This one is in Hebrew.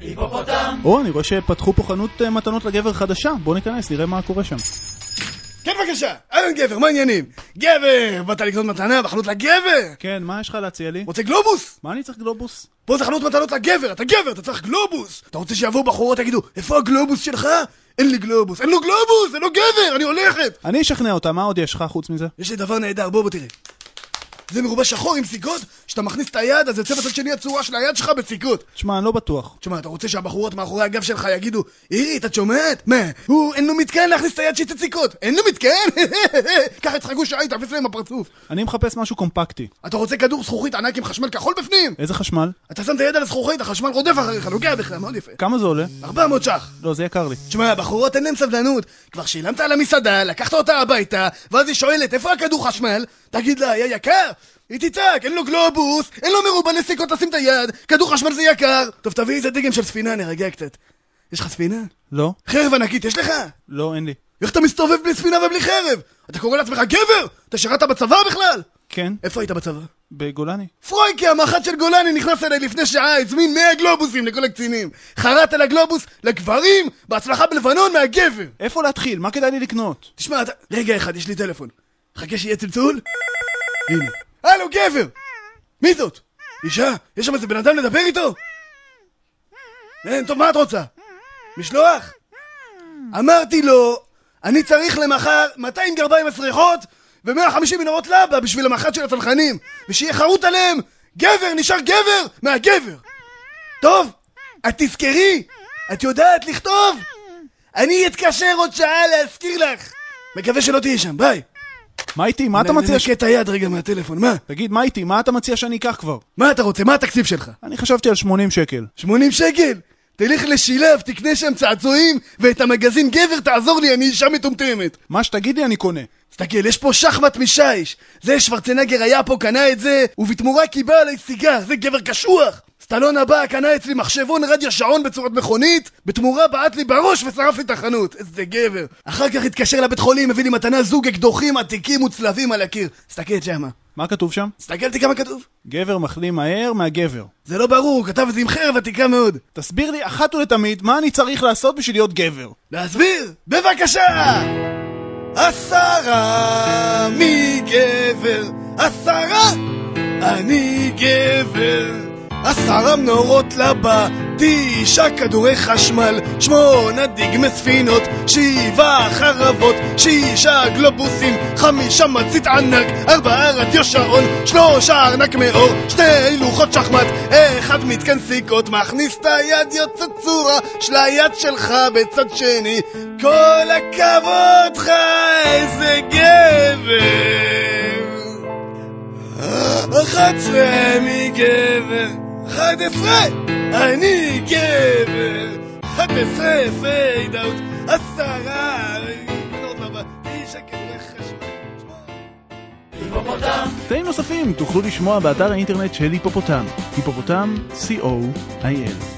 היפופוטם! או, אני רואה שפתחו פה חנות אה, מתנות לגבר חדשה, בוא ניכנס, נראה מה קורה שם. כן בבקשה, אהלן גבר, מה העניינים? גבר, באת לקנות מתנה בחנות לגבר? כן, מה יש לך להציע לי? רוצה גלובוס? מה אני צריך גלובוס? פה זה חנות מתנות לגבר, אתה גבר, אתה צריך גלובוס! אתה רוצה שיבואו בחורות יגידו, איפה הגלובוס שלך? אין לי גלובוס, אין לו גלובוס, זה לא גבר, אני הולכת! אני אשכנע אותה, מה עוד יש לך חוץ מזה? יש לי דבר נהדר, בוא בוא תראה. זה מרובע שחור עם סיכות, כשאתה מכניס את היד, אז יוצא בצד שני הצורה של היד שלך בסיכות. תשמע, אני לא בטוח. תשמע, אתה רוצה שהבחורות מאחורי הגב שלך יגידו, אירית, את שומעת? מה, הוא, אין לו מתקן להכניס את היד שיצא סיכות. אין לו מתקן? את חגוש העין, תאפס להם בפרצוף. אני מחפש משהו קומפקטי. אתה רוצה כדור זכוכית ענק עם חשמל כחול בפנים? איזה חשמל? אתה שם את היד על הזכוכית, החשמל רודף אחריך, נוגע בך, מאוד יפה. כמה זה עולה? 400 ש"ח. לא, זה יקר לי. תשמע, הבחורות אין להן סבלנות. כבר שילמת על המסעדה, לקחת אותה הביתה, ואז היא שואלת, איפה הכדור חשמל? תגיד לה, היה יקר? היא תצעק, אין לו גלובוס, אין לו מרובה לסיכות לשים את היד, כדור חשמל זה יקר. טוב, תביא איזה דגם של ספינה, נרגע קצת. יש לך ספינה? לא? חרב ענקית, יש לך? לא, אין לי. איך אתה מסתובב בלי ספינה ובלי חרב? אתה קורא לעצמך גבר? אתה שירת בצבא בכלל? כן? איפה היית בצבא? בגולני. פרויקי, המח"ט של גולני נכנס אליי לפני שעה, הזמין 100 גלובוסים לכל הקצינים. חרט על הגלובוס לגברים, בהצלחה בלבנון מהגבר. איפה להתחיל? מה כדאי לי לקנות? תשמע, אתה... רגע אחד, יש לי טלפון. חכה שיהיה צלצול. הנה. הלו, גבר! מי זאת? אישה? יש שם איזה בן אדם לדבר איתו? אין, טוב, מה את רוצה? משלוח? אמרתי לו, אני צריך למחר 200 גרביים מסריחות ו-150 מנורות לבה בשביל המח"ט של הצנחנים ושיהיה חרוט עליהם גבר נשאר גבר מהגבר טוב, את תזכרי, את יודעת לכתוב? אני אתקשר עוד שעה להזכיר לך מקווה שלא תהיי שם, ביי מה איתי? מה אתה מציע. ננקה את היד רגע מהטלפון, מה? תגיד, מה איתי? מה אתה מציע שאני אקח כבר? מה אתה רוצה? מה התקציב שלך? אני חשבתי על 80 שקל. 80 שקל? תלך לשילב, תקנה שם צעצועים ואת המגזין גבר תעזור לי, אני אישה מטומטמת מה שתגיד לי אני קונה. תסתכל, יש פה שחמט משיש זה שוורצנגר היה פה, קנה את זה ובתמורה קיבל עליי סיגר, זה גבר קשוח סטלון הבא קנה אצלי מחשבון רדיו שעון בצורת מכונית בתמורה בעט לי בראש ושרף לי את החנות איזה גבר אחר כך התקשר לבית חולים, הביא לי מתנה זוג אקדוחים עתיקים וצלבים על הקיר תסתכל שמה מה כתוב שם? תסתכל תראי כמה כתוב גבר מחלים מהר מהגבר. זה לא ברור, הוא כתב את זה עם חרב עתיקה מאוד תסביר לי אחת ולתמיד מה אני צריך לעשות בשביל להיות גבר. להסביר? בבקשה! עשרה מגבר, עשרה אני גבר. עשרה מנורות לבה, תשעה כדורי חשמל, שמונה דגמי ספינות, שבעה חרבות, שישה גלובוסים, חמישה מצית ענק, ארבעה רדיו שעון, שלושה ארנק מאור, שתי לוחות שחמט, אחד מתקן סיכות, מכניס את היד יוצא צורה של היד שלך בצד שני, כל הכבוד לך, איזה גבר! אחת מגבר, אחד עשרה אני גבר, אחד עשרה פייד אאוט, עשרה! תאים נוספים תוכלו לשמוע באתר האינטרנט של היפופוטם, היפופוטם, co.il